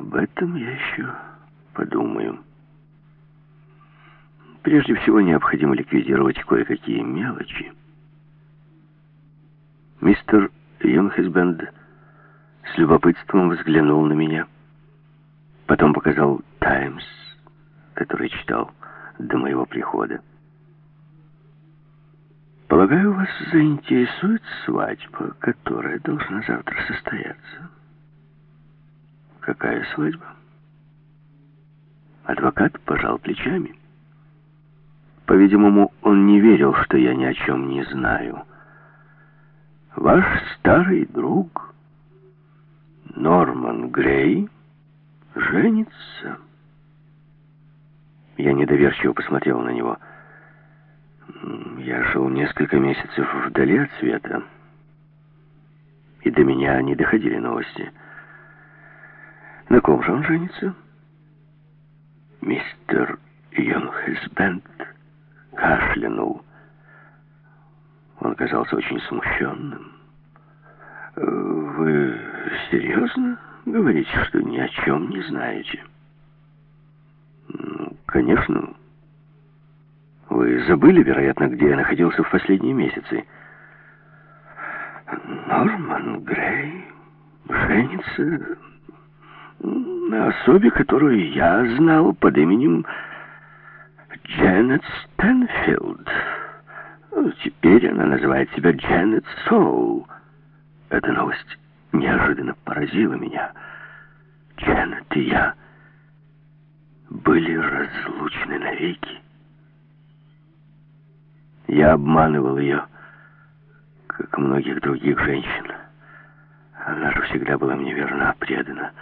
Об этом я еще подумаю. Прежде всего необходимо ликвидировать кое-какие мелочи. Мистер Юнхесбенд с любопытством взглянул на меня. Потом показал «Таймс», который читал до моего прихода. Полагаю, вас заинтересует свадьба, которая должна завтра состояться. Какая свадьба? Адвокат пожал плечами. По-видимому, он не верил, что я ни о чем не знаю. Ваш старый друг Норман Грей женится. Я недоверчиво посмотрел на него. Я жил несколько месяцев вдали от света, и до меня не доходили новости. На ком же он женится? Мистер Йонхесбенд кашлянул. Он казался очень смущенным. «Вы серьезно говорите, что ни о чем не знаете?» «Ну, конечно. Вы забыли, вероятно, где я находился в последние месяцы?» «Норман Грей женится особе, которую я знал под именем Дженнет Стэнфилд. Теперь она называет себя Дженнет Соул. Эта новость неожиданно поразила меня. Дженнет и я были разлучны навеки. Я обманывал ее, как многих других женщин. Она же всегда была мне верна, предана,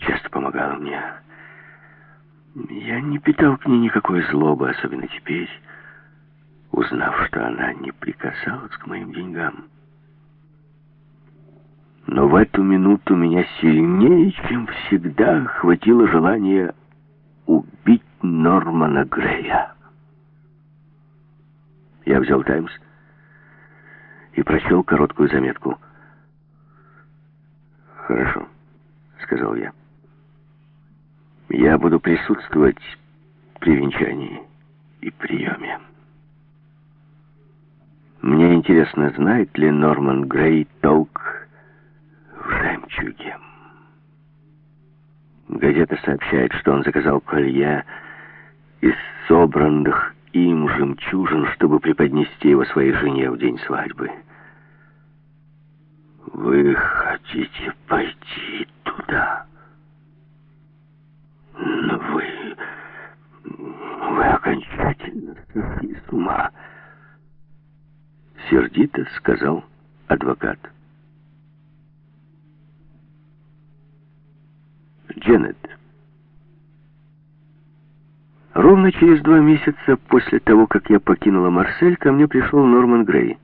часто помогала мне. Я не питал к ней никакой злобы, особенно теперь, узнав, что она не прикасалась к моим деньгам. Но в эту минуту меня сильнее, чем всегда, хватило желание убить Нормана Грея. Я взял «Таймс» и прочел короткую заметку. «Хорошо», — сказал я. Я буду присутствовать при венчании и приеме. Мне интересно, знает ли Норман Грей толк в жемчуге. Газета сообщает, что он заказал колье из собранных им жемчужин, чтобы преподнести его своей жене в день свадьбы. Вы хотите пойти туда? Вы... вы окончательно сошли с ума. Сердито сказал адвокат. Дженнет. Ровно через два месяца после того, как я покинула Марсель, ко мне пришел Норман Грей.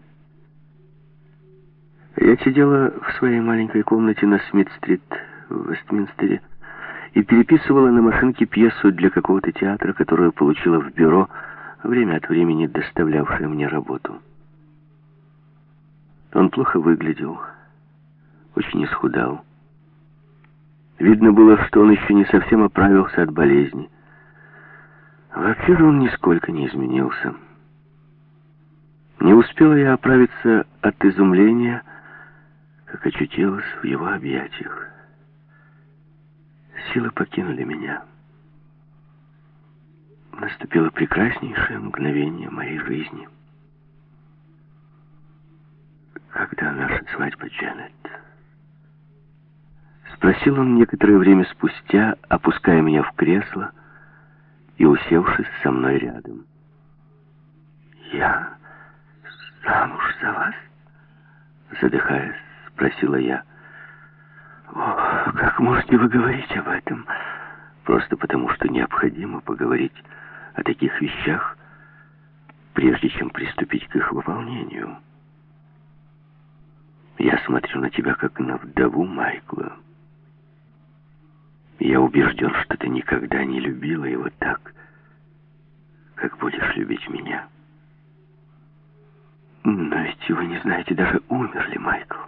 Я сидела в своей маленькой комнате на Смит-стрит в Вестминстере и переписывала на машинке пьесу для какого-то театра, которую получила в бюро, время от времени доставлявшее мне работу. Он плохо выглядел, очень исхудал. Видно было, что он еще не совсем оправился от болезни. Вообще же он нисколько не изменился. Не успела я оправиться от изумления, как очутилась в его объятиях. Силы покинули меня. Наступило прекраснейшее мгновение моей жизни. Когда наша свадьба, Джанет? Спросил он некоторое время спустя, опуская меня в кресло и усевшись со мной рядом. «Я замуж за вас?» Задыхаясь, спросила я. О, как можете вы говорить об этом? Просто потому, что необходимо поговорить о таких вещах, прежде чем приступить к их выполнению. Я смотрю на тебя, как на вдову Майкла. Я убежден, что ты никогда не любила его так, как будешь любить меня. Но ведь вы не знаете, даже умер ли Майкл.